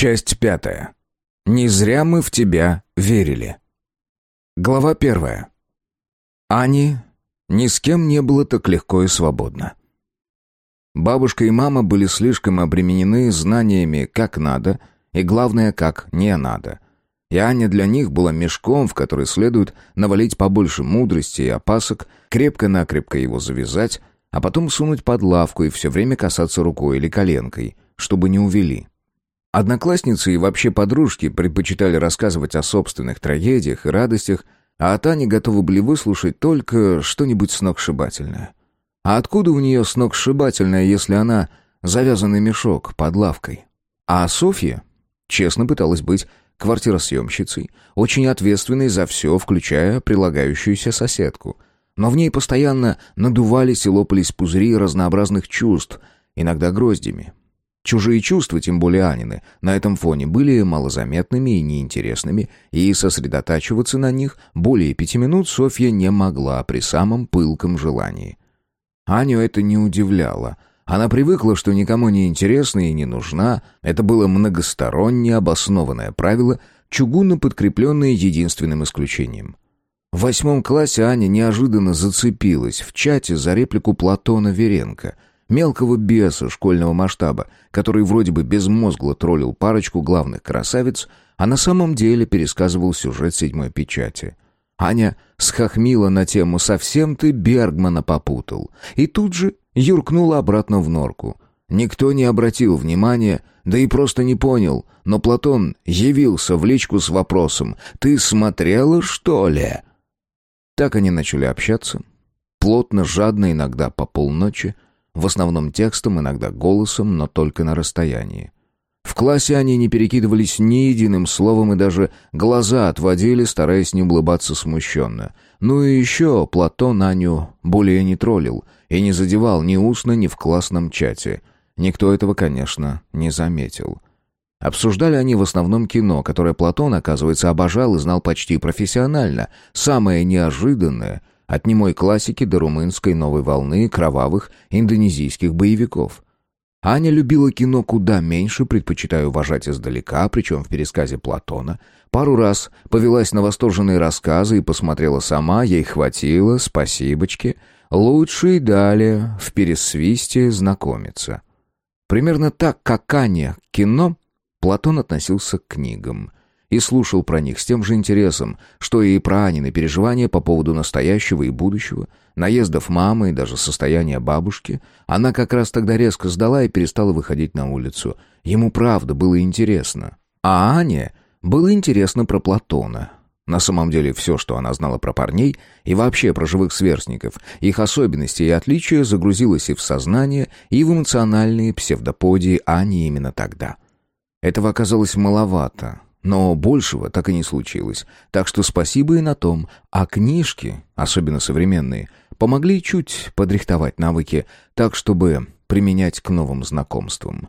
Часть пятая. Не зря мы в тебя верили. Глава первая. Ани ни с кем не было так легко и свободно. Бабушка и мама были слишком обременены знаниями как надо и, главное, как не надо. И Аня для них была мешком, в который следует навалить побольше мудрости и опасок, крепко-накрепко его завязать, а потом сунуть под лавку и все время касаться рукой или коленкой, чтобы не увели. Одноклассницы и вообще подружки предпочитали рассказывать о собственных трагедиях и радостях, а от Ани готовы были выслушать только что-нибудь сногсшибательное. А откуда у нее сногсшибательное, если она завязанный мешок под лавкой? А Софья честно пыталась быть квартиросъемщицей, очень ответственной за все, включая прилагающуюся соседку. Но в ней постоянно надувались и лопались пузыри разнообразных чувств, иногда гроздями. Чужие чувства, тем более Анины, на этом фоне были малозаметными и неинтересными, и сосредотачиваться на них более пяти минут Софья не могла при самом пылком желании. Аню это не удивляло. Она привыкла, что никому не интересна и не нужна. Это было многосторонне обоснованное правило, чугунно подкрепленное единственным исключением. В восьмом классе Аня неожиданно зацепилась в чате за реплику Платона Веренко — мелкого беса школьного масштаба, который вроде бы безмозгло троллил парочку главных красавиц, а на самом деле пересказывал сюжет седьмой печати. Аня схохмила на тему «Совсем ты Бергмана попутал» и тут же юркнула обратно в норку. Никто не обратил внимания, да и просто не понял, но Платон явился в личку с вопросом «Ты смотрела, что ли?» Так они начали общаться. Плотно, жадно, иногда по полночи, в основном текстом, иногда голосом, но только на расстоянии. В классе они не перекидывались ни единым словом и даже глаза отводили, стараясь не улыбаться смущенно. Ну и еще Платон Аню более не троллил и не задевал ни устно, ни в классном чате. Никто этого, конечно, не заметил. Обсуждали они в основном кино, которое Платон, оказывается, обожал и знал почти профессионально. Самое неожиданное — от немой классики до румынской новой волны кровавых индонезийских боевиков. Аня любила кино куда меньше, предпочитая уважать издалека, причем в пересказе Платона. Пару раз повелась на восторженные рассказы и посмотрела сама, ей хватило, спасибочки. Лучше и далее в пересвисте знакомиться. Примерно так, как Аня к кино, Платон относился к книгам и слушал про них с тем же интересом, что и про Анины переживания по поводу настоящего и будущего, наездов мамы и даже состояния бабушки. Она как раз тогда резко сдала и перестала выходить на улицу. Ему правда было интересно. А Ане было интересно про Платона. На самом деле все, что она знала про парней и вообще про живых сверстников, их особенности и отличия загрузилось и в сознание, и в эмоциональные псевдоподии Ани именно тогда. Этого оказалось маловато. Но большего так и не случилось. Так что спасибо и на том. А книжки, особенно современные, помогли чуть подрихтовать навыки, так чтобы применять к новым знакомствам.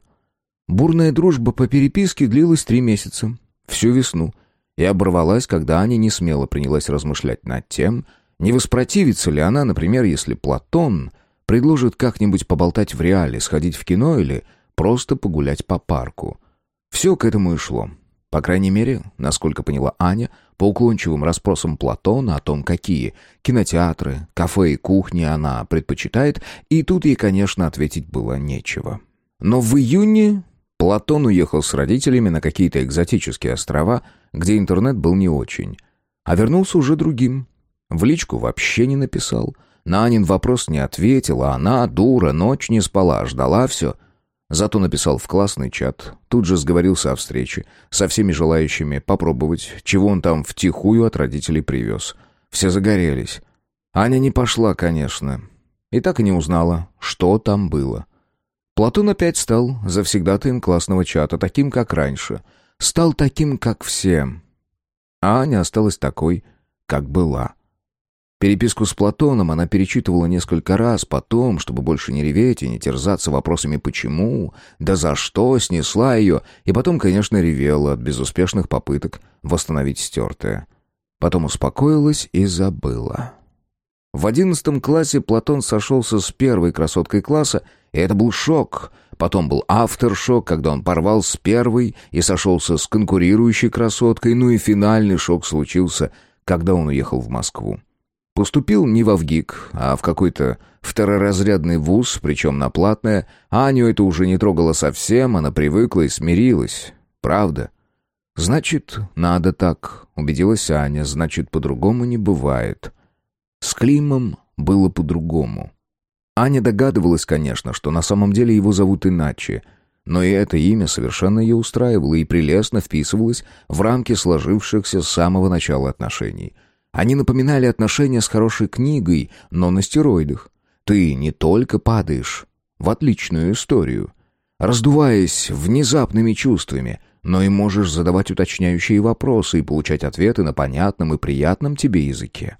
Бурная дружба по переписке длилась три месяца, всю весну, и оборвалась, когда Аня не смело принялась размышлять над тем, не воспротивится ли она, например, если Платон предложит как-нибудь поболтать в реале, сходить в кино или просто погулять по парку. Все к этому и шло. По крайней мере, насколько поняла Аня, по уклончивым расспросам Платона о том, какие кинотеатры, кафе и кухни она предпочитает, и тут ей, конечно, ответить было нечего. Но в июне Платон уехал с родителями на какие-то экзотические острова, где интернет был не очень. А вернулся уже другим. В личку вообще не написал. На Анин вопрос не ответила, она, дура, ночь не спала, ждала все — Зато написал в классный чат, тут же сговорился о встрече, со всеми желающими попробовать, чего он там втихую от родителей привез. Все загорелись. Аня не пошла, конечно. И так и не узнала, что там было. Платон опять стал завсегдатаем классного чата, таким, как раньше. Стал таким, как все. А Аня осталась такой, как была. Переписку с Платоном она перечитывала несколько раз, потом, чтобы больше не реветь и не терзаться вопросами «почему?», «да за что?», снесла ее, и потом, конечно, ревела от безуспешных попыток восстановить стертое. Потом успокоилась и забыла. В одиннадцатом классе Платон сошелся с первой красоткой класса, и это был шок, потом был авторшок, когда он порвал с первой и сошелся с конкурирующей красоткой, ну и финальный шок случился, когда он уехал в Москву. Поступил не в ВГИК, а в какой-то второразрядный вуз, причем на платное. Аню это уже не трогало совсем, она привыкла и смирилась. Правда. Значит, надо так, убедилась Аня, значит, по-другому не бывает. С Климом было по-другому. Аня догадывалась, конечно, что на самом деле его зовут иначе, но и это имя совершенно ее устраивало и прелестно вписывалось в рамки сложившихся с самого начала отношений. Они напоминали отношения с хорошей книгой, но на стероидах. Ты не только падаешь в отличную историю, раздуваясь внезапными чувствами, но и можешь задавать уточняющие вопросы и получать ответы на понятном и приятном тебе языке.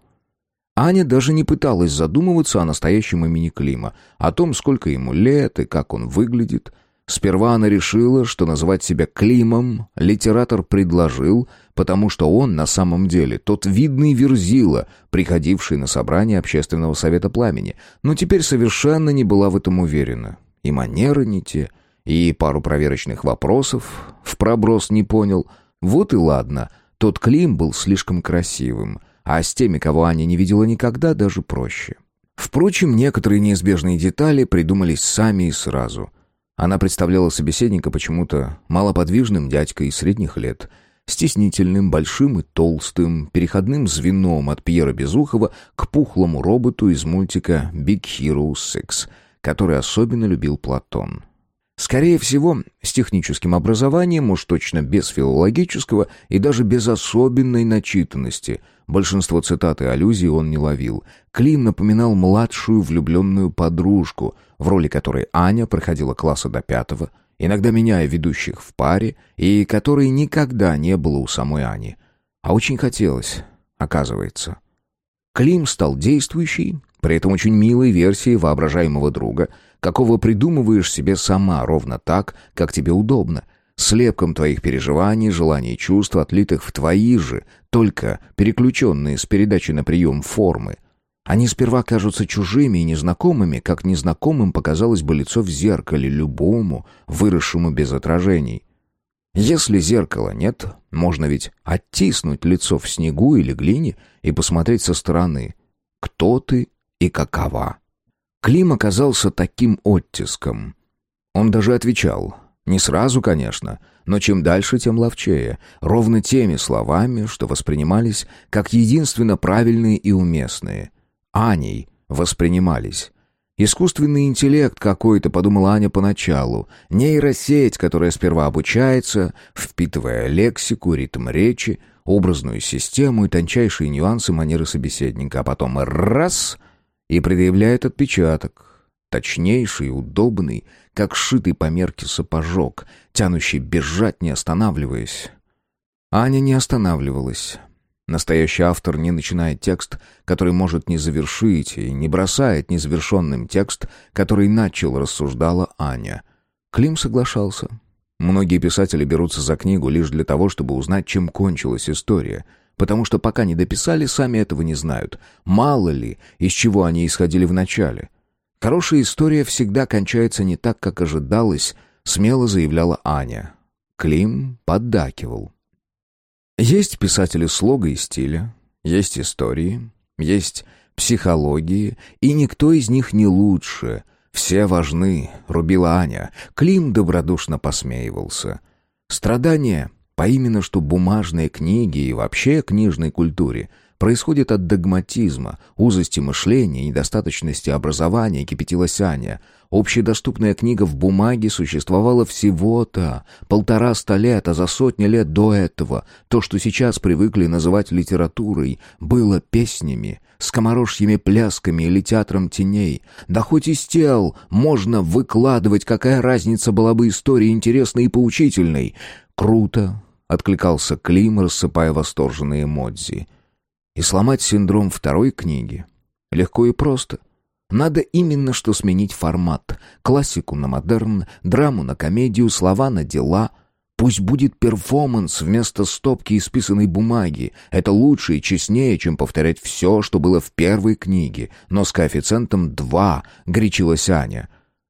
Аня даже не пыталась задумываться о настоящем имени Клима, о том, сколько ему лет и как он выглядит. Сперва она решила, что называть себя Климом литератор предложил, потому что он на самом деле тот видный верзила, приходивший на собрание Общественного совета пламени, но теперь совершенно не была в этом уверена. И манеры не те, и пару проверочных вопросов в проброс не понял. Вот и ладно, тот Клим был слишком красивым — а с теми, кого Аня не видела никогда, даже проще. Впрочем, некоторые неизбежные детали придумались сами и сразу. Она представляла собеседника почему-то малоподвижным дядькой средних лет, стеснительным, большим и толстым, переходным звеном от Пьера Безухова к пухлому роботу из мультика «Big Hero 6», который особенно любил Платон. Скорее всего, с техническим образованием, уж точно без филологического и даже без особенной начитанности – Большинство цитат и аллюзий он не ловил. Клим напоминал младшую влюбленную подружку, в роли которой Аня проходила класса до пятого, иногда меняя ведущих в паре, и которой никогда не было у самой Ани. А очень хотелось, оказывается. Клим стал действующей, при этом очень милой версией воображаемого друга, какого придумываешь себе сама ровно так, как тебе удобно — слепком твоих переживаний, желаний и чувств, отлитых в твои же, только переключенные с передачи на прием формы. Они сперва кажутся чужими и незнакомыми, как незнакомым показалось бы лицо в зеркале любому, выросшему без отражений. Если зеркала нет, можно ведь оттиснуть лицо в снегу или глине и посмотреть со стороны, кто ты и какова. Клим оказался таким оттиском. Он даже отвечал — не сразу, конечно, но чем дальше, тем ловчее, ровно теми словами, что воспринимались как единственно правильные и уместные. Аней воспринимались. Искусственный интеллект какой-то, подумала Аня поначалу. Нейросеть, которая сперва обучается, впитывая лексику, ритм речи, образную систему и тончайшие нюансы манеры собеседника, а потом раз — и предъявляет отпечаток, точнейший, удобный, как сшитый по мерке сапожок, тянущий бежать, не останавливаясь. Аня не останавливалась. Настоящий автор не начинает текст, который может не завершить, и не бросает незавершенным текст, который начал, рассуждала Аня. Клим соглашался. Многие писатели берутся за книгу лишь для того, чтобы узнать, чем кончилась история — потому что пока не дописали, сами этого не знают. Мало ли, из чего они исходили в начале. Хорошая история всегда кончается не так, как ожидалось, смело заявляла Аня. Клим поддакивал. Есть писатели слога и стиля, есть истории, есть психологии, и никто из них не лучше. Все важны, рубила Аня. Клим добродушно посмеивался. Страдания, по именно что бумажные книги и вообще книжной культуре — происходит от догматизма, узости мышления, недостаточности образования, кипятилась Аня. Общедоступная книга в бумаге существовала всего-то полтора ста лет, а за сотни лет до этого то, что сейчас привыкли называть литературой, было песнями, скоморожьими плясками или театром теней. Да хоть из тел можно выкладывать, какая разница была бы история интересной и поучительной. «Круто!» — откликался Клим, рассыпая восторженные эмодзи — и сломать синдром второй книги легко и просто. Надо именно что сменить формат. Классику на модерн, драму на комедию, слова на дела. Пусть будет перформанс вместо стопки исписанной бумаги. Это лучше и честнее, чем повторять все, что было в первой книге. Но с коэффициентом 2, горячилась Аня.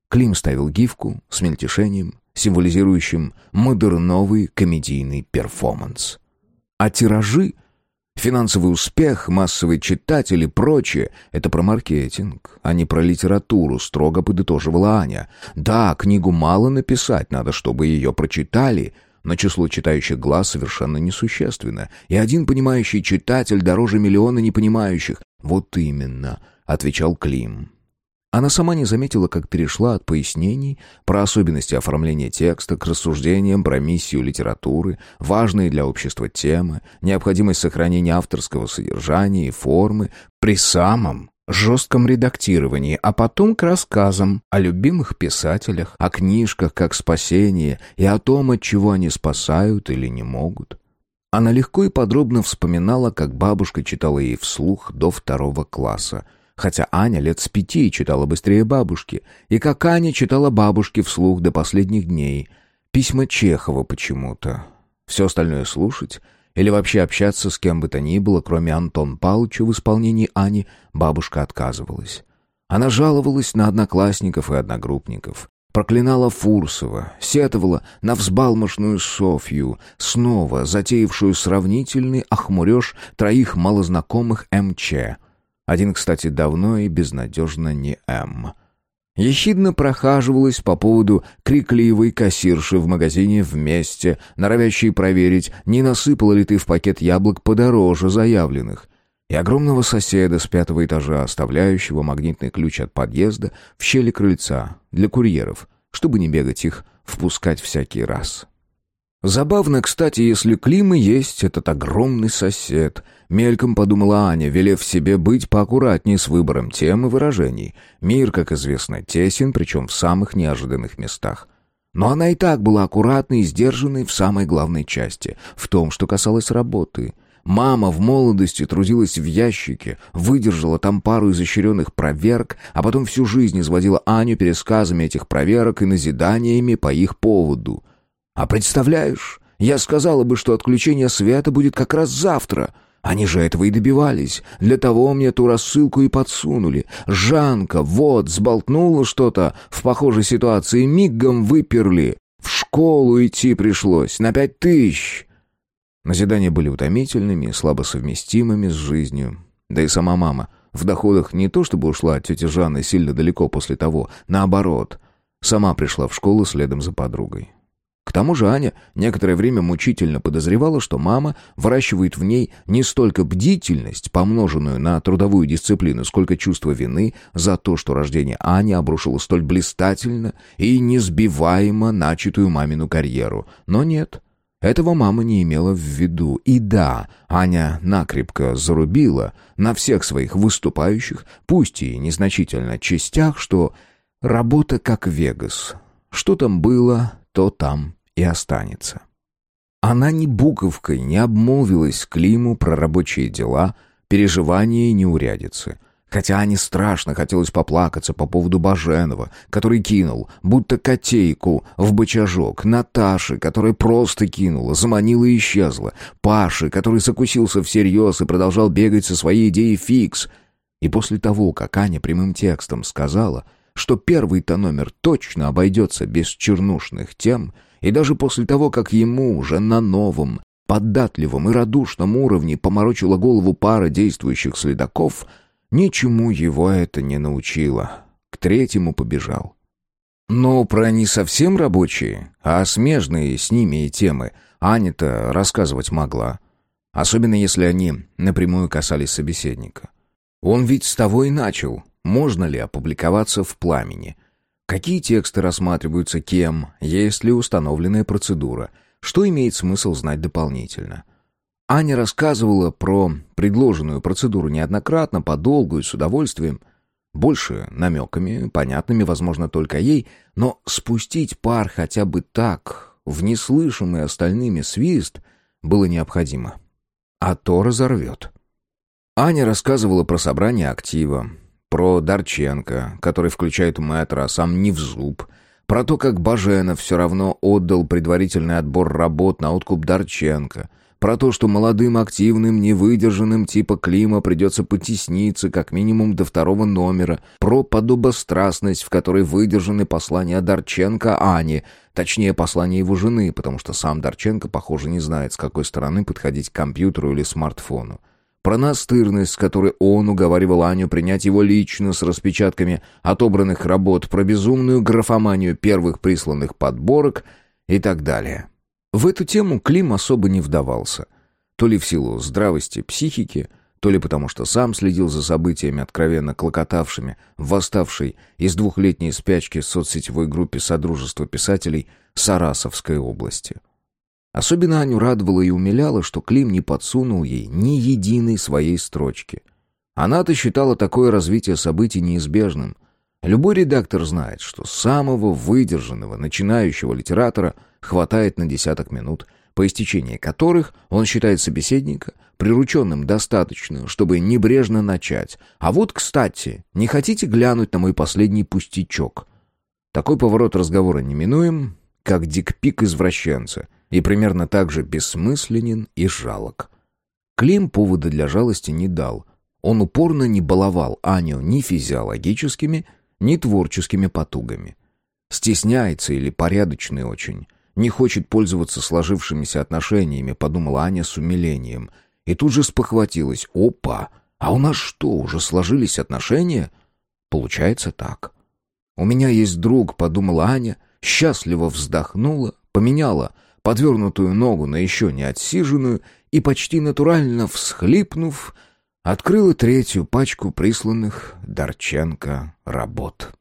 Клим ставил гифку с мельтешением, символизирующим модерновый комедийный перформанс. А тиражи, финансовый успех, массовый читатель и прочее — это про маркетинг, а не про литературу, строго подытоживала Аня. Да, книгу мало написать, надо, чтобы ее прочитали — но число читающих глаз совершенно несущественно, и один понимающий читатель дороже миллиона непонимающих. «Вот именно», — отвечал Клим. Она сама не заметила, как перешла от пояснений про особенности оформления текста к рассуждениям про миссию литературы, важные для общества темы, необходимость сохранения авторского содержания и формы при самом жестком редактировании, а потом к рассказам о любимых писателях, о книжках как спасение и о том, от чего они спасают или не могут. Она легко и подробно вспоминала, как бабушка читала ей вслух до второго класса — хотя Аня лет с пяти читала быстрее бабушки, и как Аня читала бабушке вслух до последних дней. Письма Чехова почему-то. Все остальное слушать или вообще общаться с кем бы то ни было, кроме Антон Павловича в исполнении Ани, бабушка отказывалась. Она жаловалась на одноклассников и одногруппников. Проклинала Фурсова, сетовала на взбалмошную Софью, снова затеявшую сравнительный охмуреж троих малознакомых МЧ — один, кстати, давно и безнадежно не М. Ехидно прохаживалась по поводу крикливой кассирши в магазине вместе, норовящей проверить, не насыпала ли ты в пакет яблок подороже заявленных, и огромного соседа с пятого этажа, оставляющего магнитный ключ от подъезда в щели крыльца для курьеров, чтобы не бегать их впускать всякий раз. Забавно, кстати, если Клим и есть этот огромный сосед. Мельком подумала Аня, велев себе быть поаккуратнее с выбором тем и выражений. Мир, как известно, тесен, причем в самых неожиданных местах. Но она и так была аккуратной и сдержанной в самой главной части, в том, что касалось работы. Мама в молодости трудилась в ящике, выдержала там пару изощренных проверок, а потом всю жизнь изводила Аню пересказами этих проверок и назиданиями по их поводу — а представляешь, я сказала бы, что отключение света будет как раз завтра. Они же этого и добивались. Для того мне ту рассылку и подсунули. Жанка, вот, сболтнула что-то в похожей ситуации, мигом выперли. В школу идти пришлось, на пять тысяч. Назидания были утомительными, слабо совместимыми с жизнью. Да и сама мама в доходах не то чтобы ушла от тети Жанны сильно далеко после того, наоборот. Сама пришла в школу следом за подругой. К тому же Аня некоторое время мучительно подозревала, что мама выращивает в ней не столько бдительность, помноженную на трудовую дисциплину, сколько чувство вины за то, что рождение Ани обрушило столь блистательно и несбиваемо начатую мамину карьеру. Но нет, этого мама не имела в виду. И да, Аня накрепко зарубила на всех своих выступающих, пусть и незначительно частях, что работа как Вегас. Что там было, то там и останется. Она ни буковкой не обмолвилась Климу про рабочие дела, переживания и неурядицы. Хотя Ане страшно хотелось поплакаться по поводу Баженова, который кинул, будто котейку, в бочажок, Наташи, которая просто кинула, заманила и исчезла, Паши, который закусился всерьез и продолжал бегать со своей идеей фикс. И после того, как Аня прямым текстом сказала, что первый-то номер точно обойдется без чернушных тем — и даже после того, как ему уже на новом, податливом и радушном уровне поморочила голову пара действующих следаков, ничему его это не научило. К третьему побежал. Но про не совсем рабочие, а смежные с ними и темы Аня-то рассказывать могла. Особенно если они напрямую касались собеседника. Он ведь с того и начал. Можно ли опубликоваться в пламени? Какие тексты рассматриваются кем, есть ли установленная процедура, что имеет смысл знать дополнительно. Аня рассказывала про предложенную процедуру неоднократно, подолгу и с удовольствием. Больше намеками, понятными, возможно, только ей, но спустить пар хотя бы так, в неслышимый остальными свист, было необходимо. А то разорвет. Аня рассказывала про собрание актива, про Дарченко, который включает мэтра, а сам не в зуб. Про то, как Баженов все равно отдал предварительный отбор работ на откуп Дарченко. про то, что молодым, активным, невыдержанным типа Клима придется потесниться как минимум до второго номера, про подобострастность, в которой выдержаны послания Дорченко Ани, точнее послания его жены, потому что сам Дорченко, похоже, не знает, с какой стороны подходить к компьютеру или смартфону. Про настырность, с которой он уговаривал Аню принять его лично с распечатками отобранных работ, про безумную графоманию первых присланных подборок и так далее. В эту тему Клим особо не вдавался. То ли в силу здравости психики, то ли потому что сам следил за событиями, откровенно клокотавшими в восставшей из двухлетней спячки соцсетевой группе Содружества писателей Сарасовской области. Особенно Аню радовало и умиляло, что Клим не подсунул ей ни единой своей строчки. Она-то считала такое развитие событий неизбежным. Любой редактор знает, что самого выдержанного начинающего литератора – хватает на десяток минут, по истечении которых он считает собеседника прирученным достаточно, чтобы небрежно начать. А вот, кстати, не хотите глянуть на мой последний пустячок? Такой поворот разговора неминуем, как дикпик извращенца, и примерно так же бессмысленен и жалок. Клим повода для жалости не дал. Он упорно не баловал Аню ни физиологическими, ни творческими потугами. Стесняется или порядочный очень. Не хочет пользоваться сложившимися отношениями, подумала Аня с умилением. И тут же спохватилась. Опа! А у нас что, уже сложились отношения? Получается так. У меня есть друг, подумала Аня, счастливо вздохнула, поменяла подвернутую ногу на еще не отсиженную и почти натурально всхлипнув, открыла третью пачку присланных Дорченко работ.